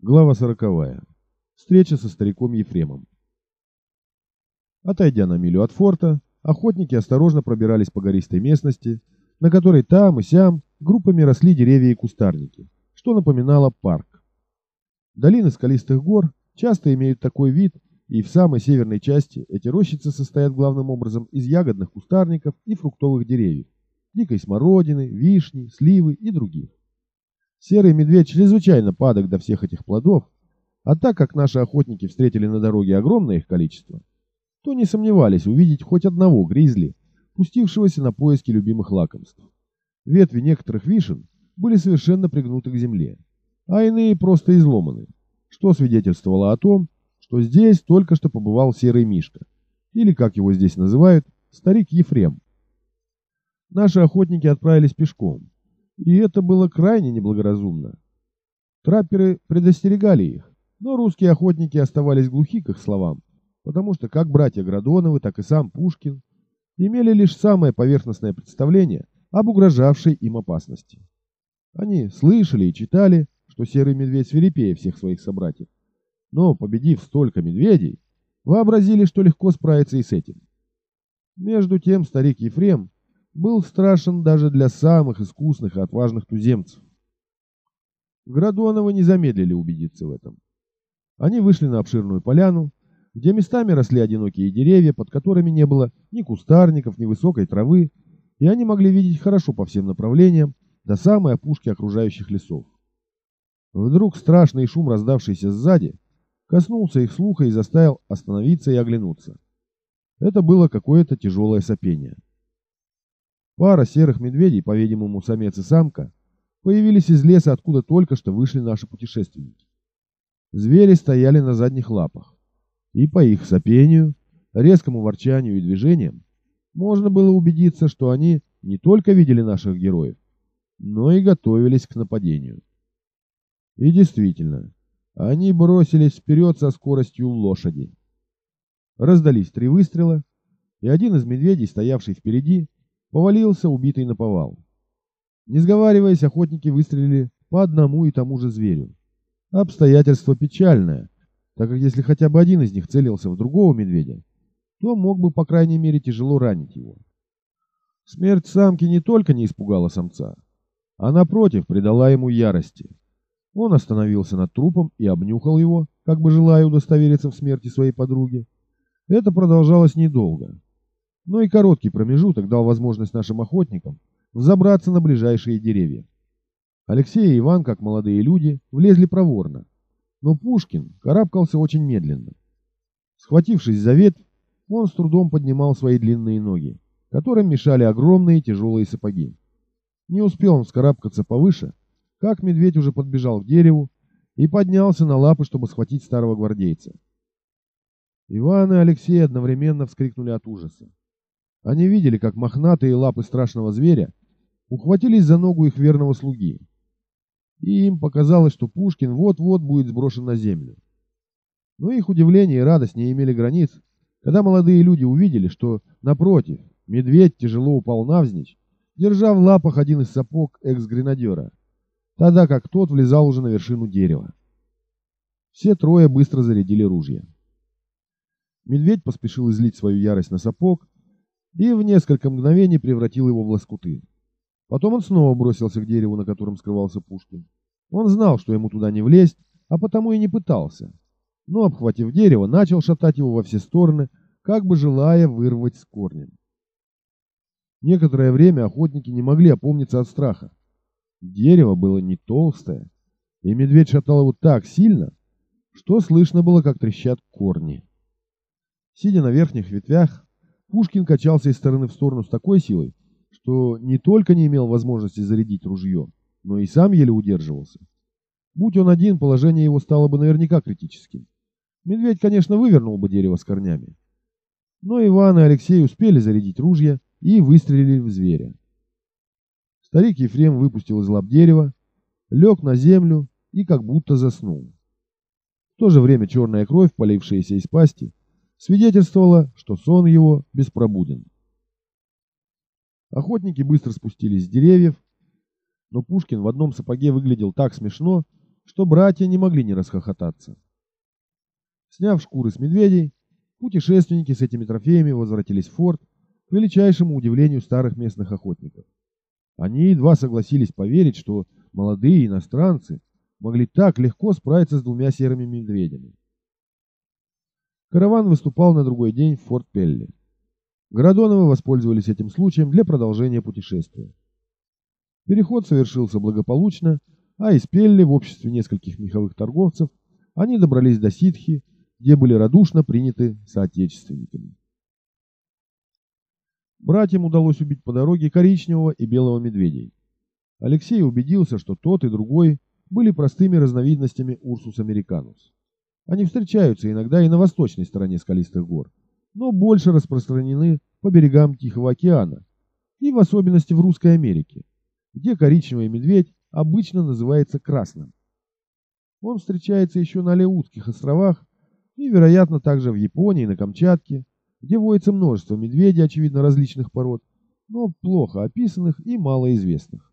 Глава сороковая. Встреча со стариком Ефремом. Отойдя на милю от форта, охотники осторожно пробирались по гористой местности, на которой там и сям группами росли деревья и кустарники, что напоминало парк. Долины скалистых гор часто имеют такой вид, и в самой северной части эти рощицы состоят главным образом из ягодных кустарников и фруктовых деревьев, дикой смородины, вишни, сливы и других. Серый медведь чрезвычайно падок до всех этих плодов, а так как наши охотники встретили на дороге огромное их количество, то не сомневались увидеть хоть одного гризли, пустившегося на поиски любимых лакомств. Ветви некоторых вишен были совершенно пригнуты к земле, а иные просто изломаны, что свидетельствовало о том, что здесь только что побывал серый мишка, или, как его здесь называют, старик Ефрем. Наши охотники отправились пешком, и это было крайне неблагоразумно. Трапперы предостерегали их, но русские охотники оставались глухи к их словам, потому что как братья Градоновы, так и сам Пушкин имели лишь самое поверхностное представление об угрожавшей им опасности. Они слышали и читали, что серый медведь свирепее всех своих собратьев, но, победив столько медведей, вообразили, что легко справиться и с этим. Между тем старик Ефрем был страшен даже для самых искусных и отважных туземцев. Градуановы не замедлили убедиться в этом. Они вышли на обширную поляну, где местами росли одинокие деревья, под которыми не было ни кустарников, ни высокой травы, и они могли видеть хорошо по всем направлениям до самой опушки окружающих лесов. Вдруг страшный шум, раздавшийся сзади, коснулся их слуха и заставил остановиться и оглянуться. Это было какое-то тяжелое сопение. Пара серых медведей, по-видимому, самец и самка, появились из леса, откуда только что вышли наши путешественники. Звери стояли на задних лапах, и по их сопению, резкому ворчанию и движениям можно было убедиться, что они не только видели наших героев, но и готовились к нападению. И действительно, они бросились вперед со скоростью лошади. Раздались три выстрела, и один из медведей, стоявший впереди, Повалился убитый на повал. Не сговариваясь, охотники выстрелили по одному и тому же зверю. Обстоятельство печальное, так как если хотя бы один из них целился в другого медведя, то мог бы, по крайней мере, тяжело ранить его. Смерть самки не только не испугала самца, а напротив придала ему ярости. Он остановился над трупом и обнюхал его, как бы желая удостовериться в смерти своей подруги. Это продолжалось недолго но и короткий промежуток дал возможность нашим охотникам взобраться на ближайшие деревья. Алексей и Иван, как молодые люди, влезли проворно, но Пушкин карабкался очень медленно. Схватившись за ветвь, он с трудом поднимал свои длинные ноги, которым мешали огромные тяжелые сапоги. Не успел он вскарабкаться повыше, как медведь уже подбежал к дереву и поднялся на лапы, чтобы схватить старого гвардейца. Иван и Алексей одновременно вскрикнули от ужаса. Они видели, как мохнатые лапы страшного зверя ухватились за ногу их верного слуги. И им показалось, что Пушкин вот-вот будет сброшен на землю. Но их удивление и радость не имели границ, когда молодые люди увидели, что, напротив, медведь тяжело упал навзничь, держа в лапах один из сапог экс-гренадера, тогда как тот влезал уже на вершину дерева. Все трое быстро зарядили ружья. Медведь поспешил излить свою ярость на сапог, и в несколько мгновений превратил его в лоскуты. Потом он снова бросился к дереву, на котором скрывался Пушкин. Он знал, что ему туда не влезть, а потому и не пытался. Но, обхватив дерево, начал шатать его во все стороны, как бы желая вырвать с корнем. Некоторое время охотники не могли опомниться от страха. Дерево было не толстое, и медведь шатал его так сильно, что слышно было, как трещат корни. Сидя на верхних ветвях, Пушкин качался из стороны в сторону с такой силой, что не только не имел возможности зарядить ружье, но и сам еле удерживался. Будь он один, положение его стало бы наверняка критическим. Медведь, конечно, вывернул бы дерево с корнями. Но Иван и Алексей успели зарядить ружья и выстрелили в зверя. Старик Ефрем выпустил из лап дерева, лег на землю и как будто заснул. В то же время черная кровь, полившаяся из пасти, свидетельствовало, что сон его беспробуден. Охотники быстро спустились с деревьев, но Пушкин в одном сапоге выглядел так смешно, что братья не могли не расхохотаться. Сняв шкуры с медведей, путешественники с этими трофеями возвратились в форт к величайшему удивлению старых местных охотников. Они едва согласились поверить, что молодые иностранцы могли так легко справиться с двумя серыми медведями. Караван выступал на другой день в форт Пелли. Городоновы воспользовались этим случаем для продолжения путешествия. Переход совершился благополучно, а из Пелли в обществе нескольких меховых торговцев они добрались до Ситхи, где были радушно приняты соотечественниками. Братьям удалось убить по дороге коричневого и белого медведей. Алексей убедился, что тот и другой были простыми разновидностями Урсус американус. Они встречаются иногда и на восточной стороне скалистых гор, но больше распространены по берегам Тихого океана и в особенности в Русской Америке, где коричневый медведь обычно называется красным. Он встречается еще на Алеутских островах и, вероятно, также в Японии, на Камчатке, где водится множество медведей, очевидно, различных пород, но плохо описанных и малоизвестных.